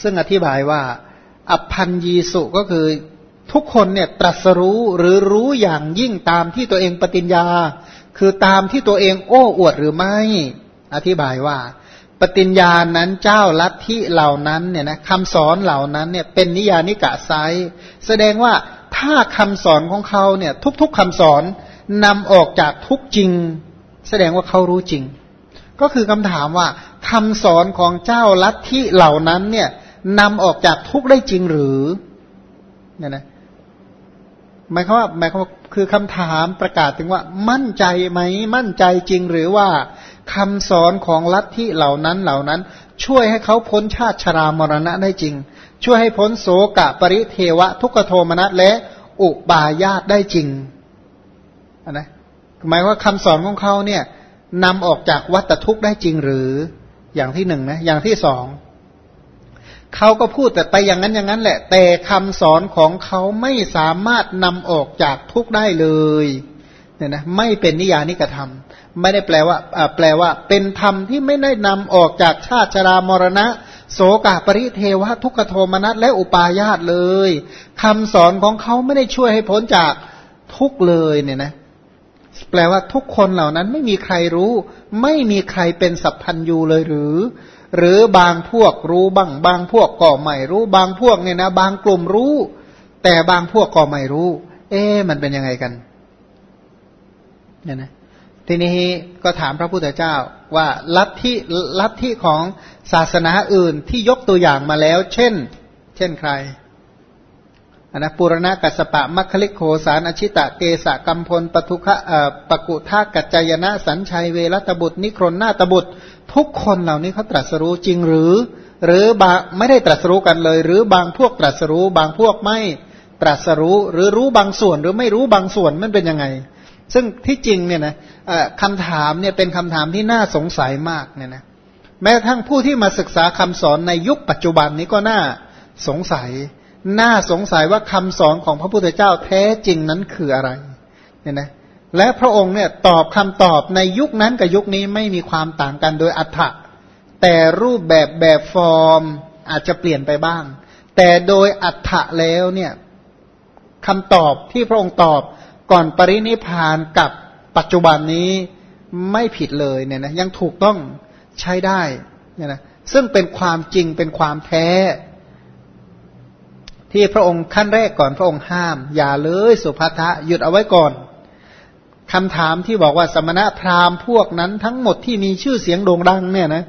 ซึ่งอธิบายว่าอพันยีสุก็คือทุกคนเนี่ยตรัสรู้หรือรู้อย่างยิ่งตามที่ตัวเองปฏิญญา คือตามที่ตัวเองโอ้อวดหรือไม่ อธิบายว่า ปฏิญญานั้นเจ้าลัทธิเหล่านั้นเนี่ยนะคำสอนเหล่านั้นเนี่ยเป็นนิยานิกะไซแสดงว่าถ้าคำสอนของเขาเนี่ยทุกๆคำสอนนำออกจากทุกจริง แสดงว่าเขารู้จริง ก็คือคำถามว่าคำสอนของเจ้าลัทธิเหล่านั้นเนี่ย นำออกจากทุกได้จริงหรือเนี่ยนะหมายความว่าหมายความว่าคือคำถามประกาศถึงว่ามั่นใจไหมมั่นใจจริงหรือว่าคำสอนของลัทธิเหล่านั้นเหล่านั้น ช่วยให้เขาพ้นชาติชรามรณะได้จริง ช่วยให้พ้นโสกะปริเทวะ ทุกขโทมนัสและอุบายาตได้จริงนะหมายว่าคำสอนของเขาเนี่ยนำออกจากวัฏทุกข์ได้จริงหรืออย่างที่หนึ่งนะอย่างที่สอง เขาก็พูดแต่ไปอย่างนั้นอย่างนั้นแหละ แต่คำสอนของเขาไม่สามารถนำออกจากทุกได้เลยเนี่ยนะไม่เป็นนิยานิกระทำไม่ได้แปลว่าแปลว่า เป็นธรรมที่ไม่ได้นำออกจากชาติชรามรณะ โสกาปริเทวะทุกขโทมนัสและอุปาญาตเลยคำสอนของเขาไม่ได้ช่วยให้พ้นจากทุกเลยเนี่ยนะแปลว่าทุกคนเหล่านั้นไม่มีใครรู้ ไม่มีใครเป็นสัพพัญยูเลยหรือ หรือบางพวกรู้บ้างบางพวกก็ไม่รู้บางพวกเนี่ยนะบางกลุ่มรู้ แต่บางพวกก็ไม่รู้ เอ๊มันเป็นยังไงกันเนี่ยนะทีนี้ก็ถามพระพุทธเจ้าว่าลัทธิลัทธิของศาสนาอื่นที่ยกตัวอย่างมาแล้ว เช่น เช่นใครอันนะปุรณะกัสปะมัคคลิโขสารอชิตะเกสะกัมพลปทุคะปกุทากัจจยนะสัญชัยเวรตบุตร นิครนนาตบุตร ทุกคนเหล่านี้เขาตรัสรู้จริงหรือ หรือบางไม่ได้ตรัสรู้กันเลย หรือบางพวกตรัสรู้ บางพวกไม่ตรัสรู้ หรือรู้บางส่วน หรือไม่รู้บางส่วนมันเป็นยังไง ซึ่งที่จริงเนี่ยนะคำถามเนี่ยเป็นคำถามที่น่าสงสัยมากเนี่ยนะแม้ทั้งผู้ที่มาศึกษาคำสอนในยุคปัจจุบันนี้ก็น่าสงสัย น่าสงสัยว่าคำสอนของพระพุทธเจ้าแท้จริงนั้นคืออะไรเนี่ยนะ และพระองค์เนี่ยตอบคำตอบในยุคนั้นกับยุคนี้ไม่มีความต่างกันโดยอัฏฐะแต่รูปแบบแบบฟอร์มอาจจะเปลี่ยนไปบ้าง แต่โดยอัฏฐะแล้วเนี่ยคำตอบที่พระองค์ตอบก่อนปรินิพานกับปัจจุบันนี้ไม่ผิดเลยเนี่ยนะยังถูกต้องใช้ได้เนี่ยนะซึ่งเป็นความจริงเป็นความแท้ ที่พระองค์ขั้นแรกก่อนพระองค์ห้าม อย่าเลยสุภัทะหยุดเอาไว้ก่อน คำถามที่บอกว่าสมณะพราหมณ์พวกนั้นทั้งหมดที่มีชื่อเสียงโด่งดังเนี่ยนะ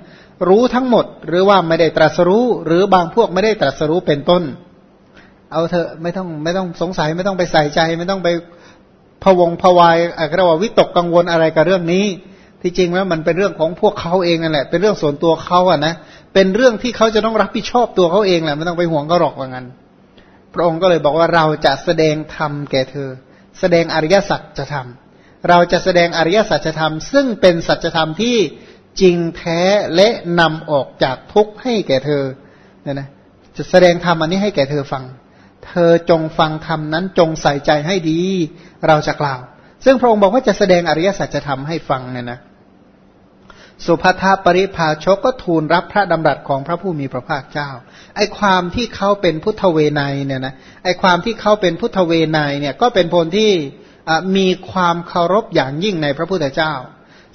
รู้ทั้งหมดหรือว่าไม่ได้ตรัสรู้ หรือบางพวกไม่ได้ตรัสรู้เป็นต้น เอาเถอะไม่ต้องไม่ต้องสงสัยไม่ต้องไปใส่ใจ ไม่ต้องไปพวงพวายอะไรว่าวิตกกังวลอะไรกับเรื่องนี้ ที่จริงแล้วมันเป็นเรื่องของพวกเขาเองนั่นแหละ เป็นเรื่องส่วนตัวเขาอะนะเป็นเรื่องที่เขาจะต้องรับผิดชอบตัวเขาเองแหละไม่ต้องไปห่วงก็หรอกว่างั้น พระองค์ก็เลยบอกว่าเราจะแสดงธรรมแก่เธอ แสดงอริยสัจจะทำ เราจะแสดงอริยสัจธรรม ซึ่งเป็นสัจธรรมที่จริงแท้และนำออกจากทุกข์ให้แก่เธอเนี่ยนะจะแสดงธรรมอันนี้ให้แก่เธอฟัง เธอจงฟังธรรมนั้นจงใส่ใจให้ดี เราจะกล่าว ซึ่งพระองค์บอกว่าจะแสดงอริยสัจธรรมให้ฟังเนี่ยนะสุภทาปริภาชกก็ทูลรับพระดำรัสของพระผู้มีพระภาคเจ้า ไอความที่เขาเป็นพุทธเวไนเนี่ยนะ ไอความที่เขาเป็นพุทธเวไนเนี่ยก็เป็นผลที่ มีความเคารพอย่างยิ่งในพระพุทธเจ้า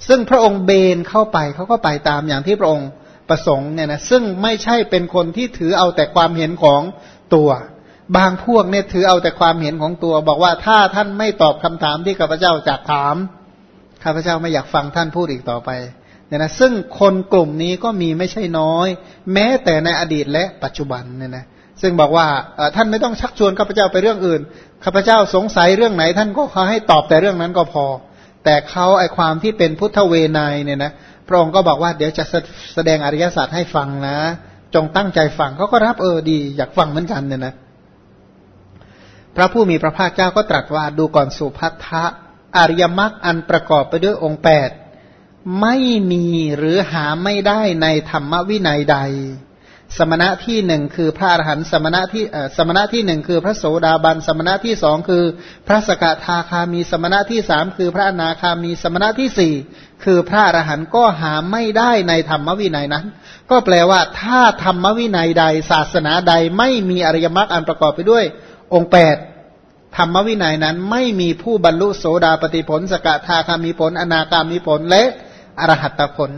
ซึ่งพระองค์เบนเข้าไปเขาก็ไปตามอย่างที่พระองค์ประสงค์เนี่ยนะซึ่งไม่ใช่เป็นคนที่ถือเอาแต่ความเห็นของตัว บางพวกเนี่ยถือเอาแต่ความเห็นของตัว บอกว่าถ้าท่านไม่ตอบคำถามที่ข้าพเจ้าจะถามข้าพเจ้าไม่อยากฟังท่านพูดอีกต่อไปเนี่ยนะซึ่งคนกลุ่มนี้ก็มีไม่ใช่น้อย แม้แต่ในอดีตและปัจจุบันเนี่ยนะ ซึ่งบอกว่าท่านไม่ต้องชักชวนข้าพเจ้าไปเรื่องอื่นข้าพเจ้าสงสัยเรื่องไหน ท่านก็ขอให้ตอบแต่เรื่องนั้นก็พอ แต่เขาไอความที่เป็นพุทธเวไนเนี่ยนะพระองค์ก็บอกว่าเดี๋ยวจะแสดงอริยศาสัจให้ฟังนะ จงตั้งใจฟังเขาก็รับเออดี อยากฟังเหมือนกันเนี่ยนะ พระผู้มีพระภาคเจ้าก็ตรัสว่าดูก่อนสุภัททะอริยมรรคอันประกอบไปด้วยองค์แปดไม่มีหรือหาไม่ได้ในธรรมวินัยใด สมณะที่หนึ่งคือพระอรหันต์สมณะที่สมณะที่หนึ่งคือพระโสดาบัน สมณะที่สองคือ พระสกทาคามี สมณะที่สามคือพระอนาคามี สมณะที่สี่คือพระอรหันต์ก็หาไม่ได้ในธรรมวินัยนั้น ก็แปลว่าถ้าธรรมวินัยใด ศาสนาใดไม่มีอริยมรรคอันประกอบไปด้วย องค์แปดธรรมวินัยนั้นไม่มีผู้บรรลุโสดาปฏิผล สกทาคามีผล อนาคามีผลและอรหัตตผล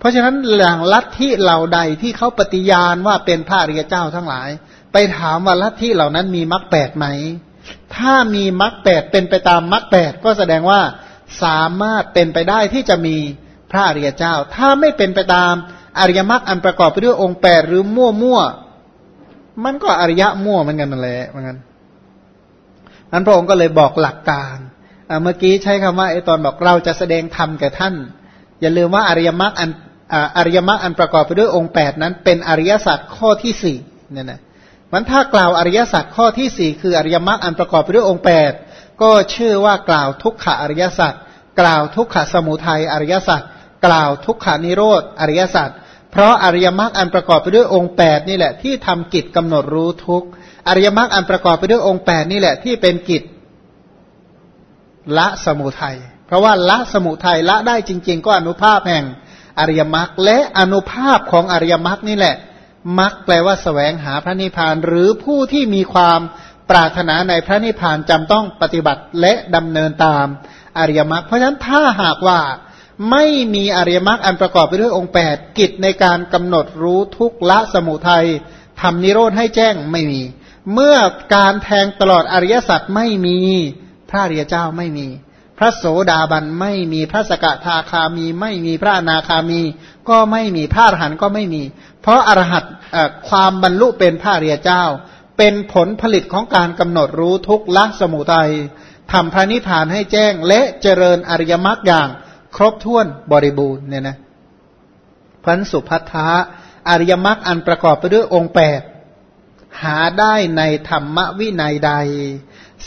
เพราะฉะนั้นหลังลัทธิเหล่าใดที่เขาปฏิญาณว่าเป็นพระอริยเจ้าทั้งหลาย ไปถามว่าลัทธิเหล่านั้นมีมรรคแปดไหม ถ้ามีมรรคแปดเป็นไปตามมรรคแปดก็แสดงว่าสามารถเป็นไปได้ที่จะมีพระอริยเจ้า ถ้าไม่เป็นไปตามอริยมรรคอันประกอบไปด้วยองค์แปดหรือมั่วมั่วมันก็อริยะมั่วเหมือนกันนั่นแหละเหมือนกันนั้นพระองค์ก็เลยบอกหลักการเมื่อกี้ใช้คำว่าไอตอนบอกเราจะแสดงธรรมแก่ท่าน อย่าลืมว่าอริยมรรคอัน อริยมรรคอันประกอบไปด้วยองค์แปดนั้น เป็นอริยสัจข้อที่สี่เนี่ยนะมันถ้ากล่าวอริยสัจข้อที่สี่คืออริยมรรคอันประกอบไปด้วยองค์แปดก็ชื่อว่ากล่าวทุกขอริยสัจกล่าวทุกขสมุทัยอริยสัจกล่าวทุกขานิโรธอริยสัจเพราะอริยมรรคอันประกอบไปด้วยองค์แปดนี่แหละที่ทำกิจกำหนดรู้ทุกอริยมรรคอันประกอบไปด้วยองค์แปดนี่แหละที่เป็นกิจละสมุทัยเพราะว่าละสมุทัยละได้จริง ๆ ก็อนุภาพแห่ง อริยมรรคและอนุภาพของอริยมรรคนี่แหละมรรคแปลว่าสแสวงหาพระนิพพาน หรือผู้ที่มีความปรารถนาในพระนิพพานจำต้องปฏิบัติและดำเนินตามอริยมรรคเพราะฉะนั้นถ้าหากว่าไม่มีอริยมรรคอันประกอบไปด้วยองค์แปดกิจในการกำหนดรู้ทุกละสมุทัยทำนิโรธให้แจ้งไม่มี เมื่อการแทงตลอดอริยสัจไม่มีพระอริยเจ้าไม่มี พระโสดาบันไม่มีพระสกทาคามี ไม่มีพระอนาคามี ก็ไม่มีพระอรหันต์ก็ไม่มี เพราะอรหัตความบรรลุเป็นพระอริยเจ้า เป็นผลผลิตของการกำหนดรู้ทุกละสมุทัยทำพระนิพพานให้แจ้งและเจริญอริยมรรคอย่างครบถ้วนบริบูรณ์เนี่ยนะพันสุพัทธะอริยมรรคอันประกอบไปด้วยองค์แปดหาได้ในธรรมวินัยใด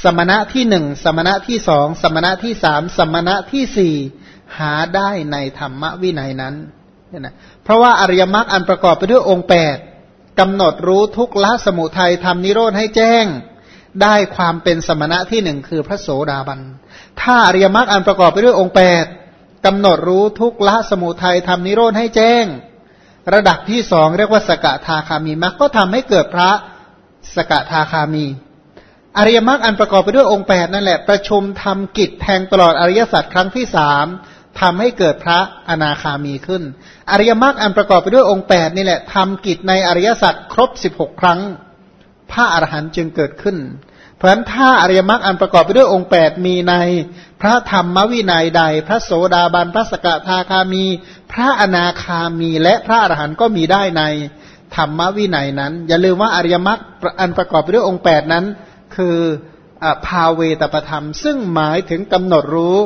สมณะที่หนึ่งสมณะที่สองสมณะที่สามสมณะที่สี่หาได้ในธรรมวินัยนั้นเนี่ยนะเพราะว่าอริยมรรคอันประกอบไปด้วยองค์แปดกำหนดรู้ทุกละสมุทัยทำนิโรธให้แจ้ง ได้ความเป็นสมณะที่หนึ่งคือพระโสดาบัน ถ้าอริยมรรคอันประกอบไปด้วยองค์แปดกำหนดรู้ทุกละสมุทัยทำนิโรธให้แจ้ง ระดับที่สองเรียกว่าสกทาคามีมรรคก็ทำให้เกิดพระสกทาคามี อริยมรรคอันประกอบไปด้วยองค์แปดนั่นแหละ ประชุมทำกิจแทงตลอดอริยสัจครั้งที่สามทำให้เกิดพระอนาคามีขึ้น อริยมรรคอันประกอบไปด้วยองค์แปดนี่แหละทำกิจในอริยสัจครบสิบหกครั้ง พระอรหันต์จึงเกิดขึ้น เพราะฉะนั้นถ้าอริยมรรคอันประกอบไปด้วยองค์แปดมีใน พระธรรมวินัยใด พระโสดาบันพระสกทาคามี พระอนาคามีและพระอรหันต์ก็มีได้ในธรรมวินัยนั้น อย่าลืมว่าอริยมรรคอันประกอบไปด้วยองค์แปดนั้น คือภาเวตประธรรม ซึ่งหมายถึงกำหนดรู้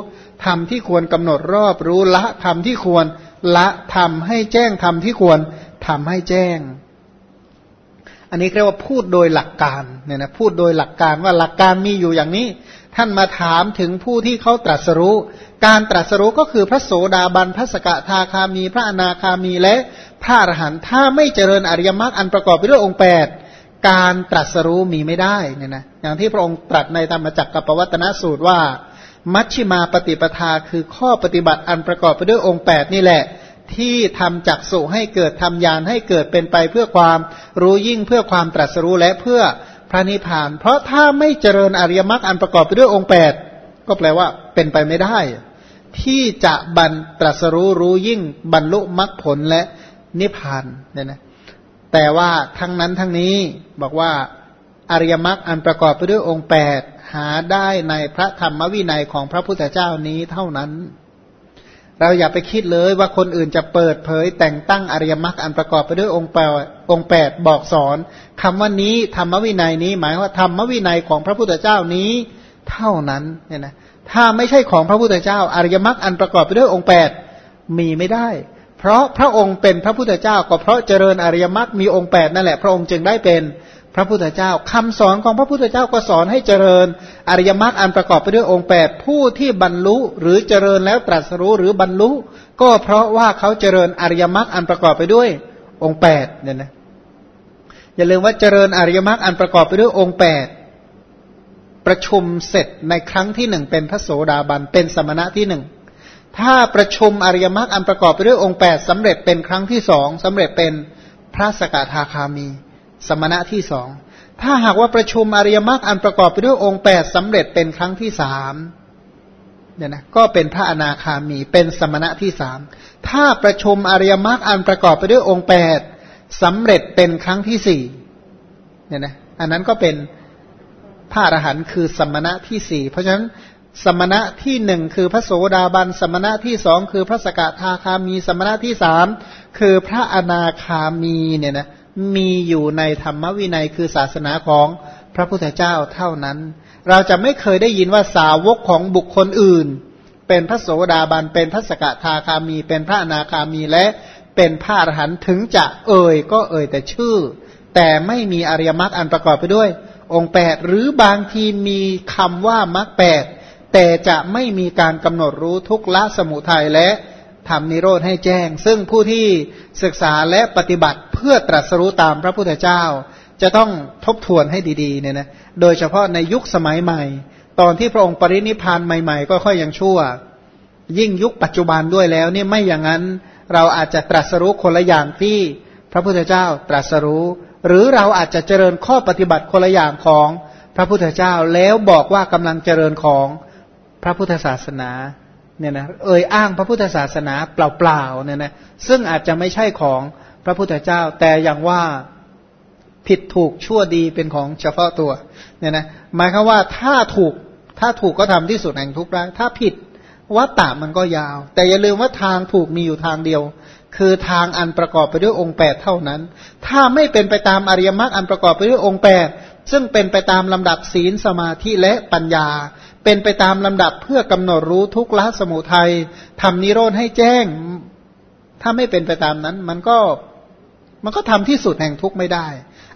ธรรมที่ควรกำหนดรอบรู้ละธรรมที่ควรละธรรมให้แจ้งธรรมที่ควรทำให้แจ้ง อันนี้เรียกว่าพูดโดยหลักการเนี่ยนะพูดโดยหลักการว่าหลักการมีอยู่อย่างนี้ ท่านมาถามถึงผู้ที่เขาตรัสรู้ การตรัสรู้ก็คือพระโสดาบันพระสกทาคามี พระอนาคามีและพระอรหันต์ถ้าไม่เจริญอริยมรรคอันประกอบไปด้วยองค์แปด การตรัสรู้มีไม่ได้เนี่ยนะอย่างที่พระองค์ตรัสในธรรมจักรกับปวัตนสูตรว่า มัชชิมาปฏิปทาคือข้อปฏิบัติอันประกอบไปด้วยองค์แปดนี่แหละ ที่ทำจักสุให้เกิดทำยานให้เกิดเป็นไปเพื่อความรู้ยิ่งเพื่อความตรัสรู้และเพื่อพระนิพพาน เพราะถ้าไม่เจริญอริยมรรคอันประกอบไปด้วยองค์แปดก็แปลว่าเป็นไปไม่ได้ ที่จะบรรตรัสรู้รู้ยิ่งบรรลุมรรคผลและนิพพานเนี่ยนะ แต่ว่าทั้งนั้นทั้งนี้บอกว่าอริยมรรคอันประกอบไปด้วยองค์แปดหาได้ในพระธรรมวินัยของพระพุทธเจ้านี้เท่านั้น เราอย่าไปคิดเลยว่าคนอื่นจะเปิดเผย แต่งตั้งอริยมรรคอันประกอบไปด้วยองค์แปดองค์แปดบอกสอนคำว่านี้ธรรมวินัยนี้ หมายว่าธรรมวินัยของพระพุทธเจ้านี้เท่านั้นเนี่ยนะถ้าไม่ใช่ของพระพุทธเจ้า อริยมรรคอันประกอบไปด้วยองค์แปดมีไม่ได้ เพราะพระองค์เป็นพระพุทธเจ้า ก็เพราะเจริญอริยมรรคมีองค์แปดนั่นแหละพระองค์จึงได้เป็นพระพุทธเจ้าคำสอนของพระพุทธเจ้าก็สอนให้เจริญอริยมรรคอันประกอบไปด้วยองค์แปดผู้ที่บรรลุหรือเจริญแล้วตรัสรู้หรือบรรลุ ก็เพราะว่าเขาเจริญอริยมรรคอันประกอบไปด้วยองค์แปดเนี่ยนะอย่าลืมว่าเจริญอริยมรรคอันประกอบไปด้วยองค์แปดประชุมเสร็จในครั้งที่หนึ่งเป็นพระโสดาบันเป็นสมณะที่หนึ่ง ถ้าประชุมอริยมรรคอันประกอบไปด้วยองค์แปดสำเร็จเป็นครั้งที่สองสำเร็จเป็นพระสกทาคามี สมณะที่สองถ้าหากว่าประชุมอริยมรรคอันประกอบไปด้วยองค์แปดสำเร็จเป็นครั้งที่สามเนี่ยนะก็เป็นพระอนาคามีเป็นสมณะที่สามถ้าประชุมอริยมรรคอันประกอบไปด้วยองค์แปดสำเร็จเป็นครั้งที่สี่เนี่ยนะอันนั้นก็เป็นพระอรหันต์คือสมณะที่สี่เพราะฉะนั้น สมณะที่หนึ่งคือพระโสดาบัน สมณะที่สองคือพระสกทาคามี สมณะที่สามคือพระอนาคามีเนี่ยนะมีอยู่ในธรรมวินัยคือศาสนาของพระพุทธเจ้าเท่านั้น เราจะไม่เคยได้ยินว่าสาวกของบุคคลอื่น เป็นพระโสดาบัน เป็นพระสกทาคามี เป็นพระอนาคามีและเป็นพระอรหันต์ถึงจะเอ่ยก็เอ่ยแต่ชื่อ แต่ไม่มีอริยมรรคอันประกอบไปด้วย องค์แปดหรือบางทีมีคำว่ามรรคแปด แต่จะไม่มีการกำหนดรู้ทุกละสมุทัยและทำนิโรธให้แจ้ง ซึ่งผู้ที่ศึกษาและปฏิบัติเพื่อตรัสรู้ตามพระพุทธเจ้า จะต้องทบทวนให้ดีๆเนี่ยนะโดยเฉพาะในยุคสมัยใหม่ ตอนที่พระองค์ปรินิพานใหม่ ๆ ก็ค่อยยังชั่ว ยิ่งยุคปัจจุบันด้วยแล้วนี่ไม่อย่างนั้นเราอาจจะตรัสรู้คนละอย่างที่พระพุทธเจ้าตรัสรู้ หรือเราอาจจะเจริญข้อปฏิบัติคนละอย่างของพระพุทธเจ้าแล้วบอกว่ากำลังเจริญของ พระพุทธศาสนาเนี่ยนะเอ่ยอ้างพระพุทธศาสนาเปล่าๆเนี่ยนะซึ่งอาจจะไม่ใช่ของพระพุทธเจ้า แต่อย่างว่าผิดถูกชั่วดีเป็นของเฉพาะตัวเนี่ยนะหมายคือว่าถ้าถูกถ้าถูกก็ทำที่สุดแห่งทุกข์ได้ถ้าผิดวัตตะมันก็ยาว แต่อย่าลืมว่าทางถูกมีอยู่ทางเดียว คือทางอันประกอบไปด้วยองค์แปดเท่านั้น ถ้าไม่เป็นไปตามอริยมรรคอันประกอบไปด้วยองค์แปดซึ่งเป็นไปตามลำดับศีลสมาธิและปัญญา เป็นไปตามลำดับเพื่อกำหนดรู้ทุกละสมุทัยทำนิโรธให้แจ้ง ถ้าไม่เป็นไปตามนั้น มันก็มันก็ทำที่สุดแห่งทุกไม่ได้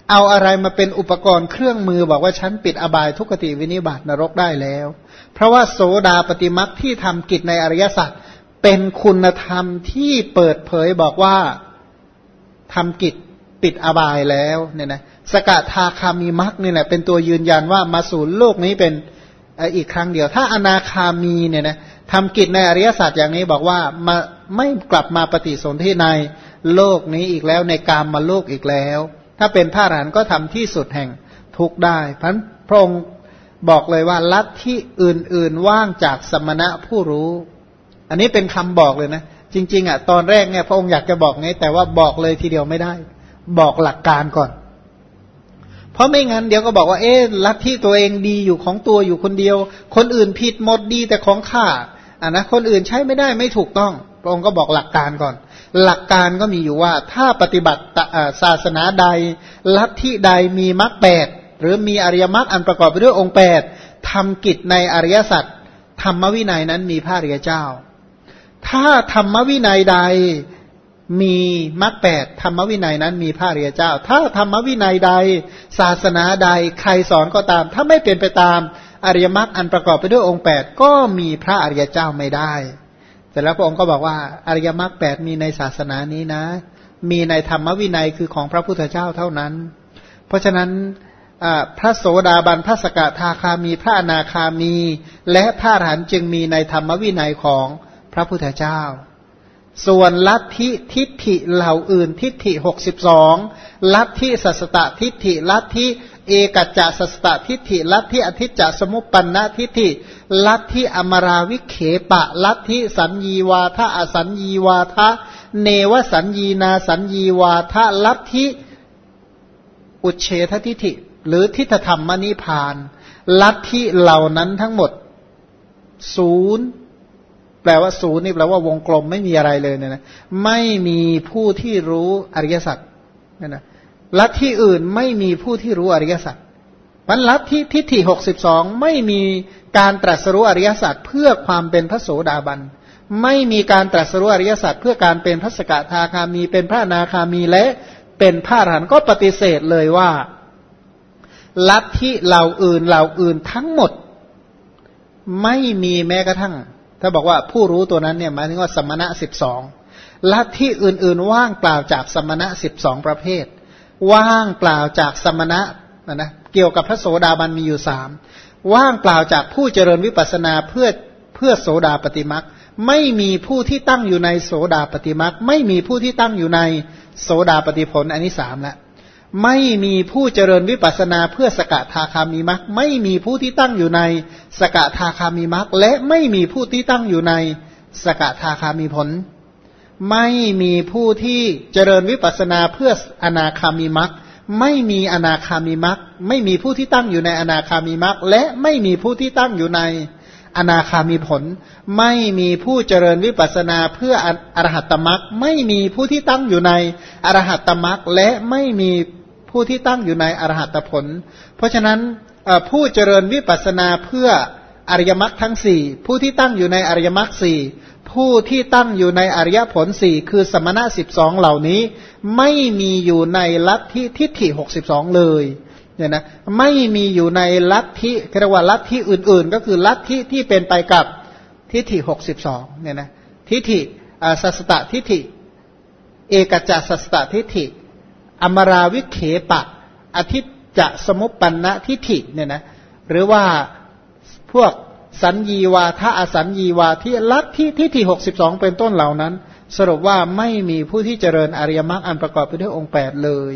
เอาอะไรมาเป็นอุปกรณ์เครื่องมือบอกว่าฉันปิดอบายทุกขติวินิบาตนรกได้แล้ว เพราะว่าโสดาปฏิมักที่ทำกิจในอริยสัจเป็นคุณธรรมที่เปิดเผยบอกว่าทำกิจปิดอบายแล้วเนี่ยนะสกทาคามีมักนี่แหละเป็นตัวยืนยันว่ามาสู่โลกนี้เป็น อีกครั้งเดียว ถ้าอนาคามีเนี่ยนะทำกิจในอริยสัจอย่างนี้บอกว่ามาไม่กลับมาปฏิสนธิในโลกนี้อีกแล้วในกามมาโลกอีกแล้ว ถ้าเป็นพระอรหันต์ก็ทำที่สุดแห่งทุกได้พันพระองค์บอกเลยว่าลัทธิอื่น ๆ ว่างจากสมณะผู้รู้ อันนี้เป็นคำบอกเลยนะ จริง ๆอะตอนแรกเนี่ยพระองค์อยากจะบอกไงแต่ว่าบอกเลยทีเดียวไม่ได้ บอกหลักการก่อน เพราะไม่งั้นเดี๋ยวก็บอกว่าเอ๊ะลัทธิตัวเองดีอยู่ของตัวอยู่คนเดียว คนอื่นผิดหมดดีแต่ของข้าอะนะคนอื่นใช้ไม่ได้ไม่ถูกต้องพระองค์ก็บอกหลักการก่อน หลักการก็มีอยู่ว่าถ้าปฏิบัติศาสนาใด ลัทธิใดมีมรรคแปดหรือมีอริยมรรคอันประกอบไปด้วยองค์แปดทำกิจในอริยสัจธรรมวินัยนั้นมีพระริยเจ้า ถ้าธรรมวินัยใด มีมรรคแปดธรรมวินัยนั้นมีพระเรียเจ้า ถ้าธรรมวินัยใด ศาสนาใดใครสอนก็ตาม ถ้าไม่เป็นไปตามอริยมรรคอันประกอบไปด้วยองค์แปดก็มีพระอริยเจ้าไม่ได้แต่แล้วพระองค์ก็บอกว่าอริยมรรคแปดมีในศาสนานี้นะ มีในธรรมวินัยคือของพระพุทธเจ้าเท่านั้น เพราะฉะนั้นพระโสดาบันพระสกทาคามีพระอนาคามี และพระอรหันต์จึงมีในธรรมวินัยของพระพุทธเจ้า ส่วนลัทธิทิฏฐิเหล่าอื่นทิฏฐิหกสิบสองลัทธิสัสตตทิฏฐิลัทธิเอกัจจสัสตตทิฏฐิลัทธิอธิจจสมุปปันนทิฏฐิลัทธิอมราวิเขปะลัทธิสัญญีวาทะอสัญญีวาทะเนวสัญญีนาสัญญีวาทะลัทธิอุเฉททิฏฐิ หรือทิฏฐธรรมมณิพาน ลัทธิเหล่านั้นทั้งหมดศูนย์ แปลว่าศูนย์นี่แปลว่าวงกลมไม่มีอะไรเลยเนี่ยนะไม่มีผู้ที่รู้อริยสัจนี่นะลัทธิอื่นไม่มีผู้ที่รู้อริยสัจมันลัทธิทิฏฐิหกสิบสองไม่มีการตรัสรู้อริยสัจเพื่อความเป็นพระโสดาบัน ไม่มีการตรัสรู้อริยสัจเพื่อการเป็นพระสกทาคามีเป็นพระนาคามีและเป็นพระอรหันต์ก็ปฏิเสธเลยว่าลัทธิเหล่าอื่นเหล่าอื่นทั้งหมด ไม่มีแม้กระทั่ง ถ้าบอกว่าผู้รู้ตัวนั้นเนี่ยหมายถึงว่าสมณะสิบสองลัทธิอื่นๆ ว่างเปล่าจากสมณะสิบสองประเภท ว่างเปล่าจากสมณะนะนะเกี่ยวกับพระโสดาบันมีอยู่สามว่างเปล่าจากผู้เจริญวิปัสนาเพื่อเพื่อโสดาปฏิมักไม่มีผู้ที่ตั้งอยู่ในโสดาปฏิมักไม่มีผู้ที่ตั้งอยู่ในโสดาปฏิผลอันนี้สามและ ไม่มีผู้เจริญวิปัสนาเพื่อสกทาคามีมักไม่มีผู้ที่ตั้งอยู่ในสกทาคามีมักและไม่มีผู้ที่ตั้งอยู่ในสกทาคามีผล ไม่มีผู้ที่เจริญวิปัสนาเพื่ออนาคามีมักไม่มีอนาคามีมักไม่มีผู้ที่ตั้งอยู่ในอนาคามีมักและไม่มีผู้ที่ตั้งอยู่ในอนาคามีผล ไม่มีผู้เจริญวิปัสนาเพื่ออรหัตตมักไม่มีผู้ที่ตั้งอยู่ในอรหัตตมักและไม่มี ผู้ที่ตั้งอยู่ในอรหัตผล เพราะฉะนั้นผู้เจริญวิปัสนาเพื่ออริยมรรคทั้งสี่ผู้ที่ตั้งอยู่ในอริยมรรคสี่ผู้ที่ตั้งอยู่ในอริยผลสี่คือสมณะสิบสองเหล่านี้ ไม่มีอยู่ในลัทธิทิฏฐิหกสิบสองเลยเนี่ยนะไม่มีอยู่ในลัทธิเรียกว่าลัทธิอื่น ๆ ก็คือลัทธิที่เป็นไปกับทิฏฐิหกสิบสองเนี่ยนะทิฏฐิสัสตทิฏฐิ เอกจัสัสตทิฏฐิ อมราวิเขปะ อธิจะสมุปปันนะทิฏฐิเนี่ยนะหรือว่าพวกสัญญีวาทะอสัญญีวาที่ลัทธิทิฏฐิหกสิบสองเป็นต้นเหล่านั้น สรุปว่าไม่มีผู้ที่เจริญอริยมรรคอันประกอบไปด้วยองค์แปดเลย